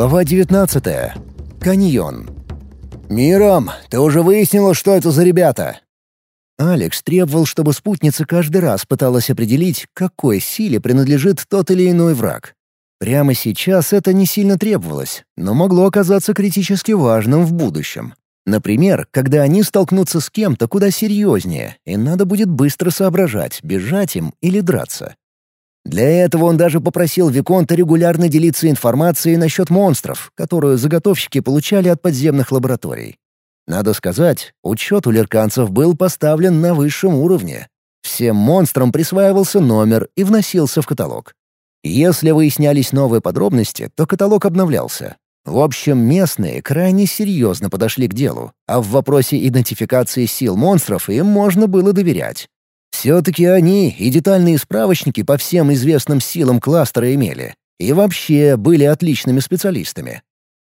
Глава 19. Каньон. «Миром, ты уже выяснила, что это за ребята?» Алекс требовал, чтобы спутница каждый раз пыталась определить, какой силе принадлежит тот или иной враг. Прямо сейчас это не сильно требовалось, но могло оказаться критически важным в будущем. Например, когда они столкнутся с кем-то куда серьезнее, и надо будет быстро соображать, бежать им или драться. Для этого он даже попросил Виконта регулярно делиться информацией насчет монстров, которую заготовщики получали от подземных лабораторий. Надо сказать, учет у лерканцев был поставлен на высшем уровне. Всем монстрам присваивался номер и вносился в каталог. Если выяснялись новые подробности, то каталог обновлялся. В общем, местные крайне серьезно подошли к делу, а в вопросе идентификации сил монстров им можно было доверять. Все-таки они и детальные справочники по всем известным силам кластера имели. И вообще были отличными специалистами.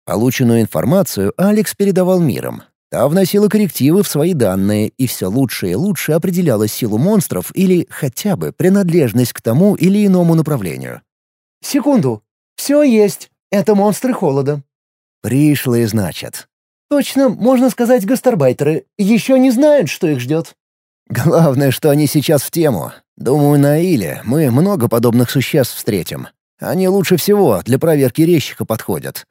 Полученную информацию Алекс передавал миром. Та вносила коррективы в свои данные, и все лучше и лучше определяла силу монстров или хотя бы принадлежность к тому или иному направлению. «Секунду. Все есть. Это монстры холода». «Пришлые, значит». «Точно, можно сказать, гастарбайтеры. Еще не знают, что их ждет». Главное, что они сейчас в тему. Думаю, на Иле мы много подобных существ встретим. Они лучше всего для проверки резчика подходят.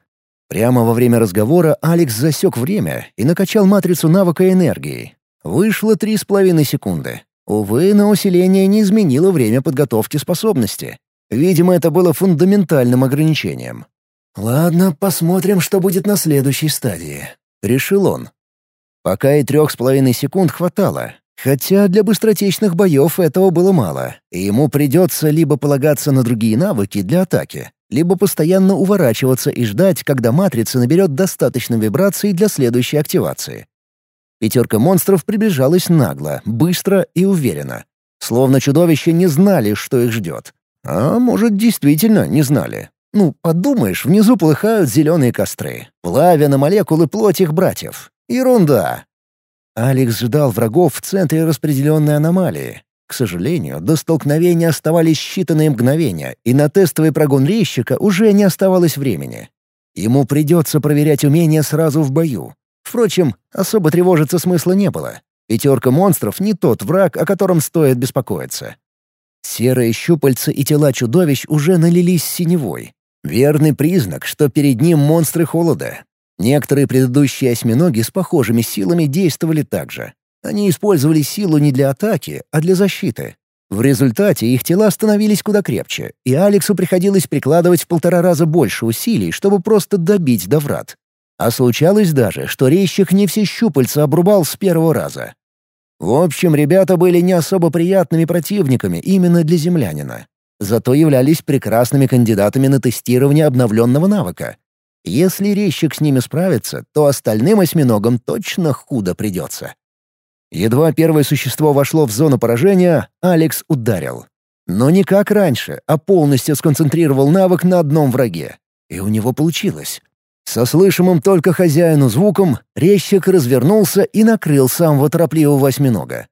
Прямо во время разговора Алекс засек время и накачал матрицу навыка энергии. Вышло три с половиной секунды. Увы, на усиление не изменило время подготовки способности. Видимо, это было фундаментальным ограничением. «Ладно, посмотрим, что будет на следующей стадии», — решил он. Пока и трех с половиной секунд хватало, Хотя для быстротечных боев этого было мало, и ему придется либо полагаться на другие навыки для атаки, либо постоянно уворачиваться и ждать, когда матрица наберет достаточно вибраций для следующей активации. Пятерка монстров приближалась нагло, быстро и уверенно. Словно чудовища не знали, что их ждет. А может, действительно не знали. Ну, подумаешь, внизу полыхают зеленые костры, плавя на молекулы плоть их братьев. Ерунда. Алекс ждал врагов в центре распределенной аномалии. К сожалению, до столкновения оставались считанные мгновения, и на тестовый прогон резчика уже не оставалось времени. Ему придется проверять умения сразу в бою. Впрочем, особо тревожиться смысла не было. Пятерка монстров — не тот враг, о котором стоит беспокоиться. Серые щупальца и тела чудовищ уже налились синевой. Верный признак, что перед ним монстры холода, Некоторые предыдущие осьминоги с похожими силами действовали так же. Они использовали силу не для атаки, а для защиты. В результате их тела становились куда крепче, и Алексу приходилось прикладывать в полтора раза больше усилий, чтобы просто добить до врат. А случалось даже, что резчик не все щупальца обрубал с первого раза. В общем, ребята были не особо приятными противниками именно для землянина. Зато являлись прекрасными кандидатами на тестирование обновленного навыка, если резчик с ними справится, то остальным осьминогам точно худо придется. Едва первое существо вошло в зону поражения, Алекс ударил. Но не как раньше, а полностью сконцентрировал навык на одном враге. И у него получилось. Со слышимым только хозяину звуком резчик развернулся и накрыл самого торопливого осьминога.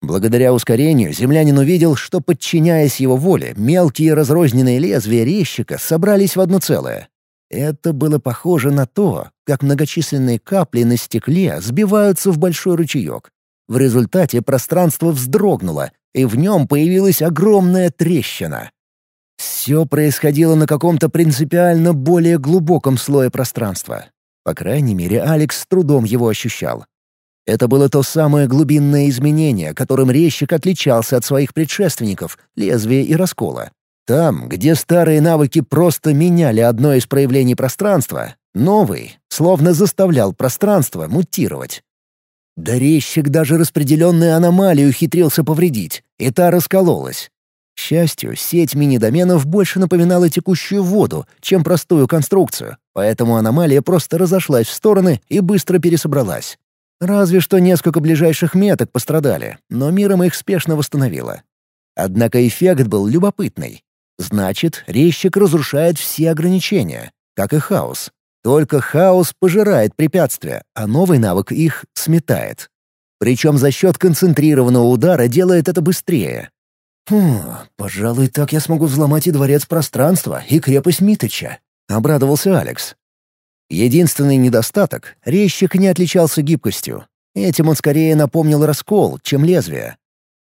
Благодаря ускорению землянин увидел, что, подчиняясь его воле, мелкие разрозненные лезвия резчика собрались в одно целое. Это было похоже на то, как многочисленные капли на стекле сбиваются в большой ручеек. В результате пространство вздрогнуло, и в нем появилась огромная трещина. Все происходило на каком-то принципиально более глубоком слое пространства. По крайней мере, Алекс с трудом его ощущал. Это было то самое глубинное изменение, которым резчик отличался от своих предшественников — лезвия и раскола. Там, где старые навыки просто меняли одно из проявлений пространства, новый словно заставлял пространство мутировать. Дорещик даже распределенную аномалию ухитрился повредить, и та раскололась. К счастью, сеть мини-доменов больше напоминала текущую воду, чем простую конструкцию, поэтому аномалия просто разошлась в стороны и быстро пересобралась. Разве что несколько ближайших меток пострадали, но миром их спешно восстановила. Однако эффект был любопытный. Значит, резчик разрушает все ограничения, как и хаос. Только хаос пожирает препятствия, а новый навык их сметает. Причем за счет концентрированного удара делает это быстрее. «Хм, пожалуй, так я смогу взломать и дворец пространства, и крепость Митыча», — обрадовался Алекс. Единственный недостаток — резчик не отличался гибкостью. Этим он скорее напомнил раскол, чем лезвие.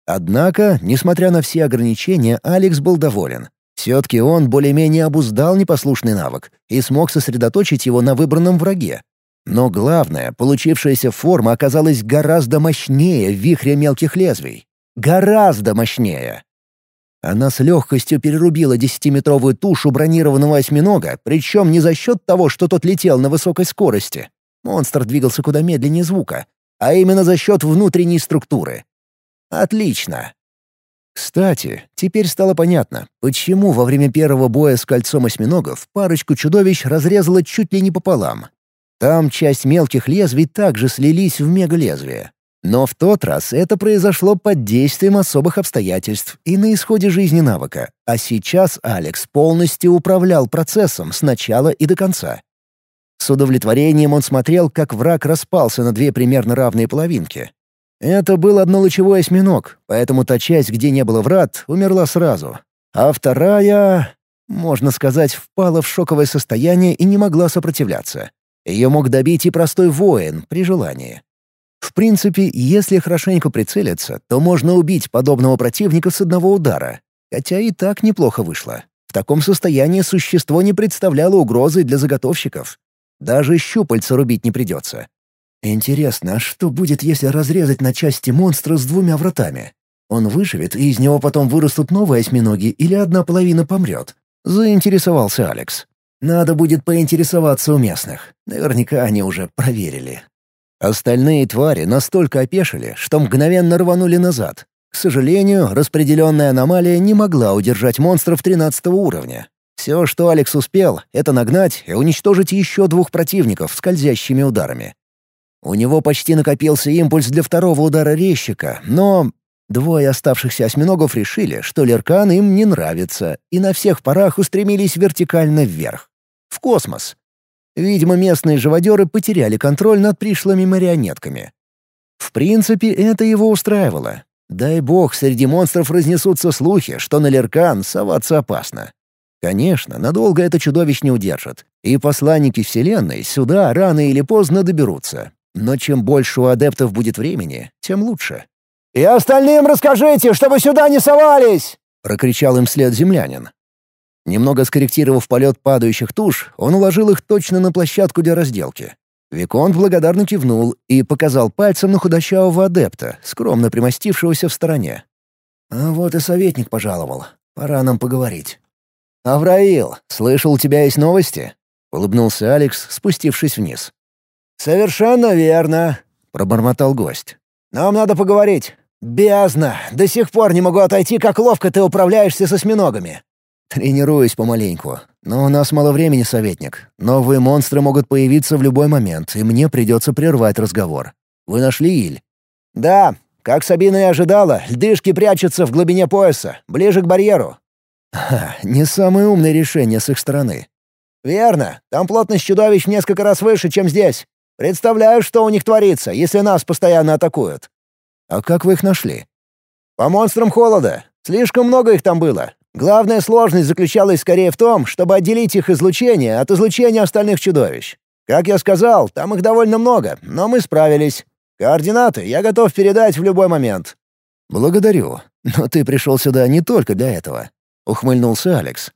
Однако, несмотря на все ограничения, Алекс был доволен. Все-таки он более-менее обуздал непослушный навык и смог сосредоточить его на выбранном враге. Но главное, получившаяся форма оказалась гораздо мощнее вихря мелких лезвий. Гораздо мощнее. Она с легкостью перерубила десятиметровую тушу бронированного осьминога, причем не за счет того, что тот летел на высокой скорости. Монстр двигался куда медленнее звука, а именно за счет внутренней структуры. Отлично. Кстати, теперь стало понятно, почему во время первого боя с кольцом осьминогов парочку чудовищ разрезало чуть ли не пополам. Там часть мелких лезвий также слились в мегалезвие. Но в тот раз это произошло под действием особых обстоятельств и на исходе жизни навыка, а сейчас Алекс полностью управлял процессом с начала и до конца. С удовлетворением он смотрел, как враг распался на две примерно равные половинки. Это был однолучевой осьминог, поэтому та часть, где не было врат, умерла сразу. А вторая, можно сказать, впала в шоковое состояние и не могла сопротивляться. Ее мог добить и простой воин при желании. В принципе, если хорошенько прицелиться, то можно убить подобного противника с одного удара. Хотя и так неплохо вышло. В таком состоянии существо не представляло угрозы для заготовщиков. Даже щупальца рубить не придется. Интересно, а что будет, если разрезать на части монстра с двумя вратами? Он выживет, и из него потом вырастут новые осьминоги, или одна половина помрет? Заинтересовался Алекс. Надо будет поинтересоваться у местных. Наверняка они уже проверили. Остальные твари настолько опешили, что мгновенно рванули назад. К сожалению, распределенная аномалия не могла удержать монстров 13 уровня. Все, что Алекс успел, это нагнать и уничтожить еще двух противников скользящими ударами. У него почти накопился импульс для второго удара резчика, но двое оставшихся осьминогов решили, что Леркан им не нравится, и на всех парах устремились вертикально вверх. В космос. Видимо, местные живодеры потеряли контроль над пришлыми марионетками. В принципе, это его устраивало. Дай бог, среди монстров разнесутся слухи, что на Леркан соваться опасно. Конечно, надолго это чудовищ не удержит, и посланники Вселенной сюда рано или поздно доберутся. Но чем больше у адептов будет времени, тем лучше. «И остальным расскажите, чтобы сюда не совались!» — прокричал им след землянин. Немного скорректировав полет падающих туш, он уложил их точно на площадку для разделки. Виконт благодарно кивнул и показал пальцем на худощавого адепта, скромно примостившегося в стороне. «А вот и советник пожаловал. Пора нам поговорить». «Авраил, слышал, у тебя есть новости?» — улыбнулся Алекс, спустившись вниз. «Совершенно верно», — пробормотал гость. «Нам надо поговорить. Бездна! До сих пор не могу отойти, как ловко ты управляешься с осьминогами. «Тренируюсь помаленьку. Но у нас мало времени, советник. Новые монстры могут появиться в любой момент, и мне придется прервать разговор. Вы нашли Иль?» «Да. Как Сабина и ожидала, льдышки прячутся в глубине пояса, ближе к барьеру». Ха, не самое умное решение с их стороны. «Верно. Там плотность чудовищ несколько раз выше, чем здесь. Представляю, что у них творится, если нас постоянно атакуют». «А как вы их нашли?» «По монстрам холода. Слишком много их там было. Главная сложность заключалась скорее в том, чтобы отделить их излучение от излучения остальных чудовищ. Как я сказал, там их довольно много, но мы справились. Координаты я готов передать в любой момент». «Благодарю. Но ты пришел сюда не только для этого», — ухмыльнулся Алекс.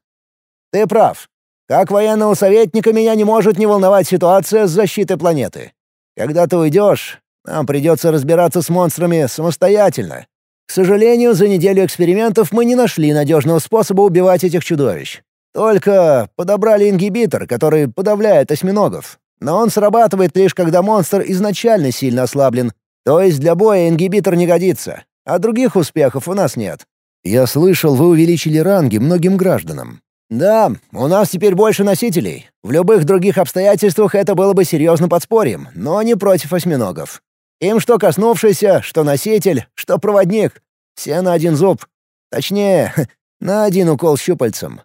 «Ты прав. Как военного советника меня не может не волновать ситуация с защитой планеты. Когда ты уйдешь, нам придется разбираться с монстрами самостоятельно. К сожалению, за неделю экспериментов мы не нашли надежного способа убивать этих чудовищ. Только подобрали ингибитор, который подавляет осьминогов. Но он срабатывает лишь когда монстр изначально сильно ослаблен. То есть для боя ингибитор не годится. А других успехов у нас нет. Я слышал, вы увеличили ранги многим гражданам. Да, у нас теперь больше носителей. В любых других обстоятельствах это было бы серьезным подспорьем, но не против осьминогов. Им что коснувшийся, что носитель, что проводник. Все на один зуб. Точнее, на один укол щупальцем.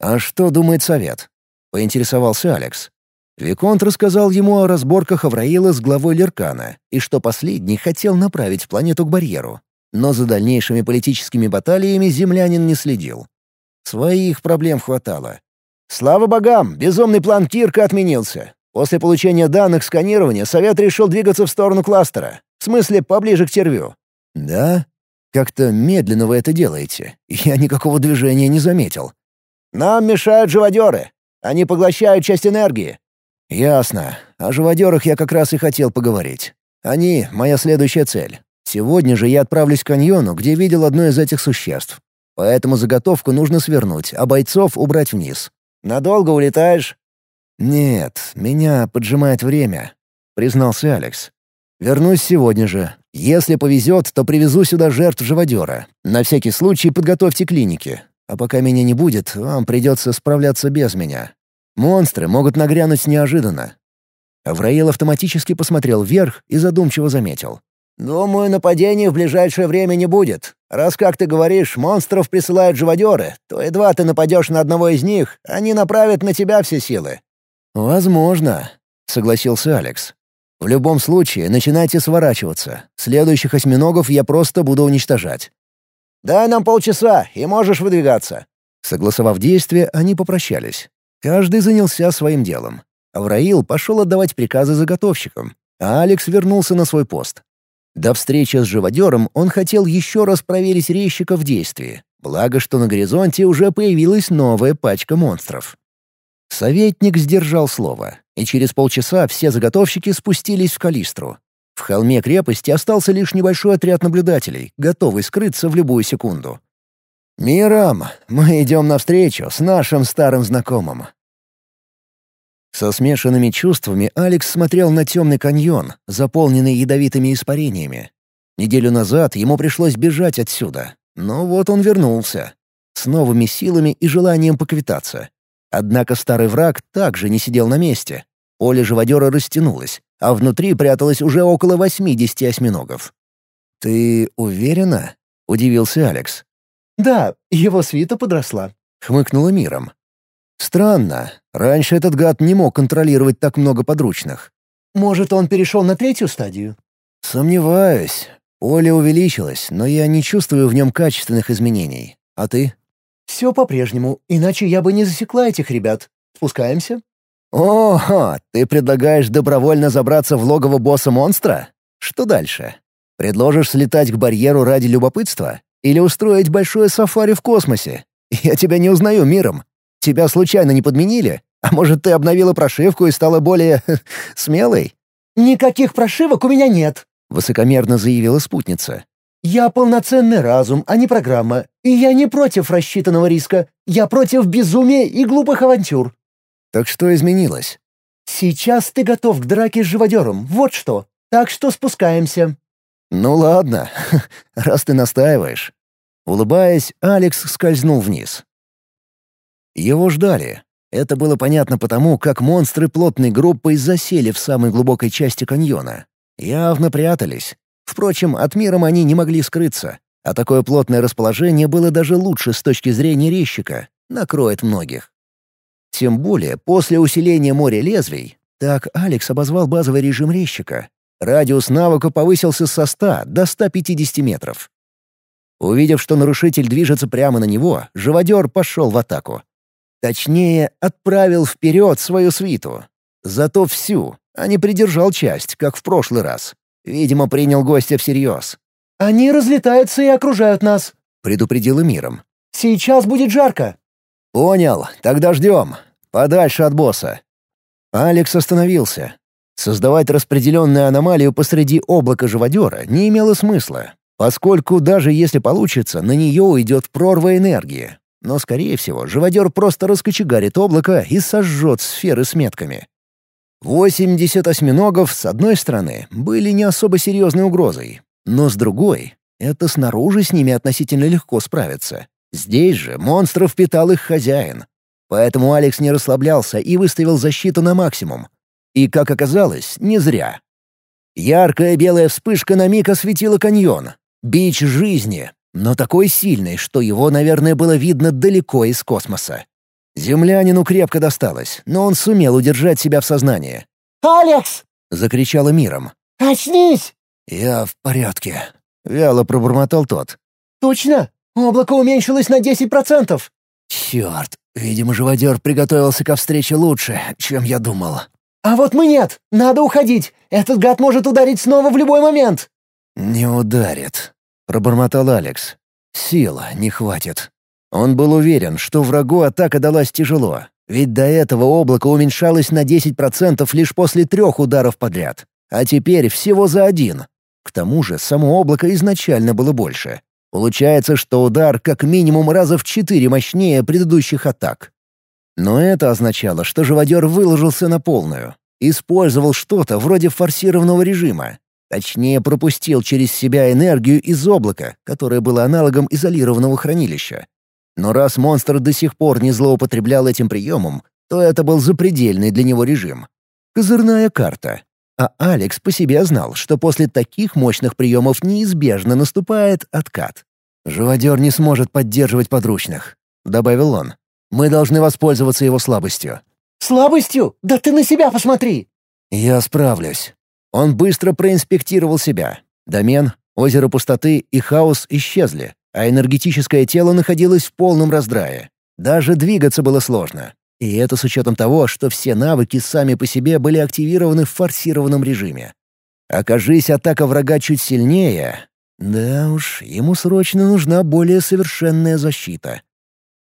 «А что думает совет?» — поинтересовался Алекс. Виконт рассказал ему о разборках Авраила с главой Леркана и что последний хотел направить планету к барьеру. Но за дальнейшими политическими баталиями землянин не следил. Своих проблем хватало. «Слава богам, безумный план Кирка отменился. После получения данных сканирования Совет решил двигаться в сторону кластера. В смысле, поближе к червю. Да? Как-то медленно вы это делаете. Я никакого движения не заметил. Нам мешают живодеры. Они поглощают часть энергии. Ясно. О живодерах я как раз и хотел поговорить. Они — моя следующая цель. Сегодня же я отправлюсь к каньону, где видел одно из этих существ. Поэтому заготовку нужно свернуть, а бойцов убрать вниз. Надолго улетаешь? «Нет, меня поджимает время», — признался Алекс. «Вернусь сегодня же. Если повезет, то привезу сюда жертв живодера. На всякий случай подготовьте клиники. А пока меня не будет, вам придется справляться без меня. Монстры могут нагрянуть неожиданно». Авраил автоматически посмотрел вверх и задумчиво заметил. «Думаю, нападений в ближайшее время не будет. Раз, как ты говоришь, монстров присылают живодеры, то едва ты нападешь на одного из них, они направят на тебя все силы. «Возможно», — согласился Алекс. «В любом случае, начинайте сворачиваться. Следующих осьминогов я просто буду уничтожать». «Дай нам полчаса, и можешь выдвигаться». Согласовав действия, они попрощались. Каждый занялся своим делом. Авраил пошел отдавать приказы заготовщикам, а Алекс вернулся на свой пост. До встречи с живодером он хотел еще раз проверить резчика в действии. Благо, что на горизонте уже появилась новая пачка монстров. Советник сдержал слово, и через полчаса все заготовщики спустились в Калистру. В холме крепости остался лишь небольшой отряд наблюдателей, готовый скрыться в любую секунду. «Миром, мы идем навстречу с нашим старым знакомым». Со смешанными чувствами Алекс смотрел на темный каньон, заполненный ядовитыми испарениями. Неделю назад ему пришлось бежать отсюда, но вот он вернулся. С новыми силами и желанием поквитаться. Однако старый враг также не сидел на месте. Поле живодера растянулось, а внутри пряталось уже около 80 осьминогов. «Ты уверена?» — удивился Алекс. «Да, его свита подросла», — хмыкнула миром. «Странно. Раньше этот гад не мог контролировать так много подручных». «Может, он перешел на третью стадию?» «Сомневаюсь. Поле увеличилось, но я не чувствую в нем качественных изменений. А ты?» «Все по-прежнему, иначе я бы не засекла этих ребят. Спускаемся?» «О, ты предлагаешь добровольно забраться в логово босса-монстра? Что дальше? Предложишь слетать к барьеру ради любопытства? Или устроить большое сафари в космосе? Я тебя не узнаю миром. Тебя случайно не подменили? А может, ты обновила прошивку и стала более... смелой?» «Никаких прошивок у меня нет», — высокомерно заявила спутница. «Я полноценный разум, а не программа, и я не против рассчитанного риска. Я против безумия и глупых авантюр». «Так что изменилось?» «Сейчас ты готов к драке с живодером, вот что. Так что спускаемся». «Ну ладно, раз ты настаиваешь». Улыбаясь, Алекс скользнул вниз. Его ждали. Это было понятно потому, как монстры плотной группой засели в самой глубокой части каньона. Явно прятались. Впрочем, от миром они не могли скрыться, а такое плотное расположение было даже лучше с точки зрения резчика, накроет многих. Тем более после усиления моря лезвий, так Алекс обозвал базовый режим резчика, радиус навыка повысился со 100 до 150 метров. Увидев, что нарушитель движется прямо на него, живодер пошел в атаку. Точнее, отправил вперед свою свиту. Зато всю, а не придержал часть, как в прошлый раз. Видимо, принял гостя всерьез. «Они разлетаются и окружают нас», — предупредила миром. «Сейчас будет жарко». «Понял, тогда ждем. Подальше от босса». Алекс остановился. Создавать распределенную аномалию посреди облака живодера не имело смысла, поскольку даже если получится, на нее уйдет прорва энергии. Но, скорее всего, живодер просто раскочегарит облако и сожжет сферы с метками. Восемьдесят осьминогов, с одной стороны, были не особо серьезной угрозой, но с другой — это снаружи с ними относительно легко справиться. Здесь же монстров питал их хозяин. Поэтому Алекс не расслаблялся и выставил защиту на максимум. И, как оказалось, не зря. Яркая белая вспышка на миг осветила каньон. Бич жизни, но такой сильный, что его, наверное, было видно далеко из космоса. Землянину крепко досталось, но он сумел удержать себя в сознании. «Алекс!» — закричала миром. «Очнись!» «Я в порядке», — вяло пробормотал тот. «Точно? Облако уменьшилось на десять процентов!» «Черт, видимо, живодер приготовился ко встрече лучше, чем я думал». «А вот мы нет! Надо уходить! Этот гад может ударить снова в любой момент!» «Не ударит», — пробормотал Алекс. «Сил не хватит». Он был уверен, что врагу атака далась тяжело, ведь до этого облако уменьшалось на 10% лишь после трех ударов подряд, а теперь всего за один. К тому же само облако изначально было больше. Получается, что удар как минимум раза в четыре мощнее предыдущих атак. Но это означало, что живодер выложился на полную. Использовал что-то вроде форсированного режима. Точнее, пропустил через себя энергию из облака, которое было аналогом изолированного хранилища. Но раз монстр до сих пор не злоупотреблял этим приемом, то это был запредельный для него режим. Козырная карта. А Алекс по себе знал, что после таких мощных приемов неизбежно наступает откат. «Живодер не сможет поддерживать подручных», — добавил он. Мы должны воспользоваться его слабостью». «Слабостью? Да ты на себя посмотри!» «Я справлюсь». Он быстро проинспектировал себя. Домен, озеро пустоты и хаос исчезли, а энергетическое тело находилось в полном раздрае. Даже двигаться было сложно. И это с учетом того, что все навыки сами по себе были активированы в форсированном режиме. Окажись атака врага чуть сильнее... Да уж, ему срочно нужна более совершенная защита.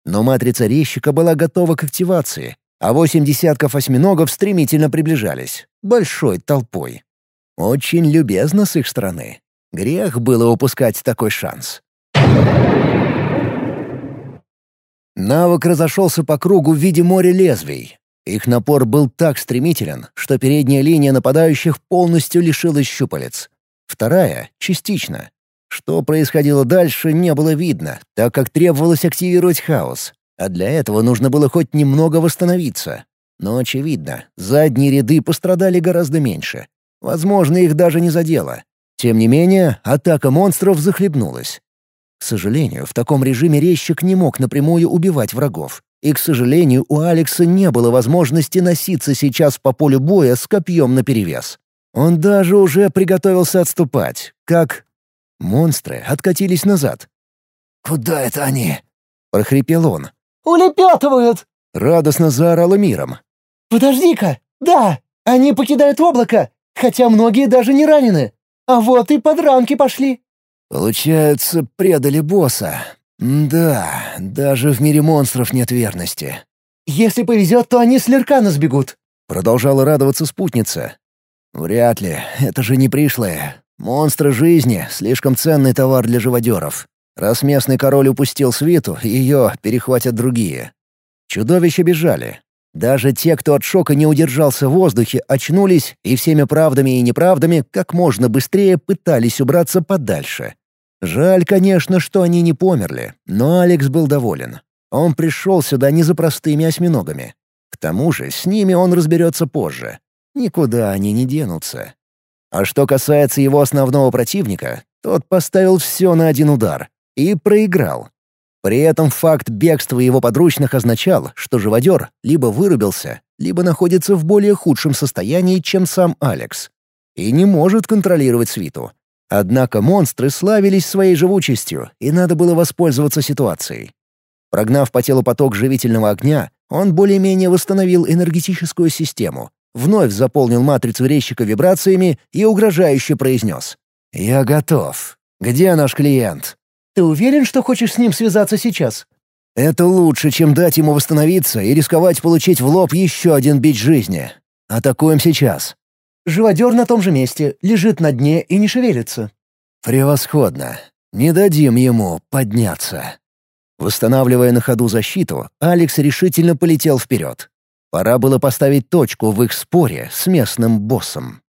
Но матрица резчика была готова к активации, а восемь десятков осьминогов стремительно приближались, большой толпой. Очень любезно с их стороны. Грех было упускать такой шанс. Навык разошелся по кругу в виде моря лезвий. Их напор был так стремителен, что передняя линия нападающих полностью лишилась щупалец. Вторая — частично, что происходило дальше, не было видно, так как требовалось активировать хаос, а для этого нужно было хоть немного восстановиться. Но, очевидно, задние ряды пострадали гораздо меньше. Возможно, их даже не задело. Тем не менее, атака монстров захлебнулась. К сожалению, в таком режиме резчик не мог напрямую убивать врагов. И, к сожалению, у Алекса не было возможности носиться сейчас по полю боя с копьем наперевес. Он даже уже приготовился отступать, как Монстры откатились назад. «Куда это они?» — прохрипел он. «Улепетывают!» — радостно заорала миром. «Подожди-ка! Да, они покидают облако, хотя многие даже не ранены. А вот и подранки пошли». «Получается, предали босса. Да, даже в мире монстров нет верности». «Если повезет, то они с Леркана сбегут», — продолжала радоваться спутница. «Вряд ли, это же не пришлое. Монстры жизни — слишком ценный товар для живодеров. Раз местный король упустил свиту, ее перехватят другие. Чудовища бежали. Даже те, кто от шока не удержался в воздухе, очнулись и всеми правдами и неправдами как можно быстрее пытались убраться подальше. Жаль, конечно, что они не померли, но Алекс был доволен. Он пришел сюда не за простыми осьминогами. К тому же с ними он разберется позже. Никуда они не денутся. А что касается его основного противника, тот поставил все на один удар и проиграл. При этом факт бегства его подручных означал, что живодер либо вырубился, либо находится в более худшем состоянии, чем сам Алекс, и не может контролировать свиту. Однако монстры славились своей живучестью, и надо было воспользоваться ситуацией. Прогнав по телу поток живительного огня, он более-менее восстановил энергетическую систему, вновь заполнил матрицу резчика вибрациями и угрожающе произнес. «Я готов. Где наш клиент?» «Ты уверен, что хочешь с ним связаться сейчас?» «Это лучше, чем дать ему восстановиться и рисковать получить в лоб еще один бич жизни. Атакуем сейчас». Живодер на том же месте, лежит на дне и не шевелится. «Превосходно. Не дадим ему подняться». Восстанавливая на ходу защиту, Алекс решительно полетел вперед. Пора было поставить точку в их споре с местным боссом.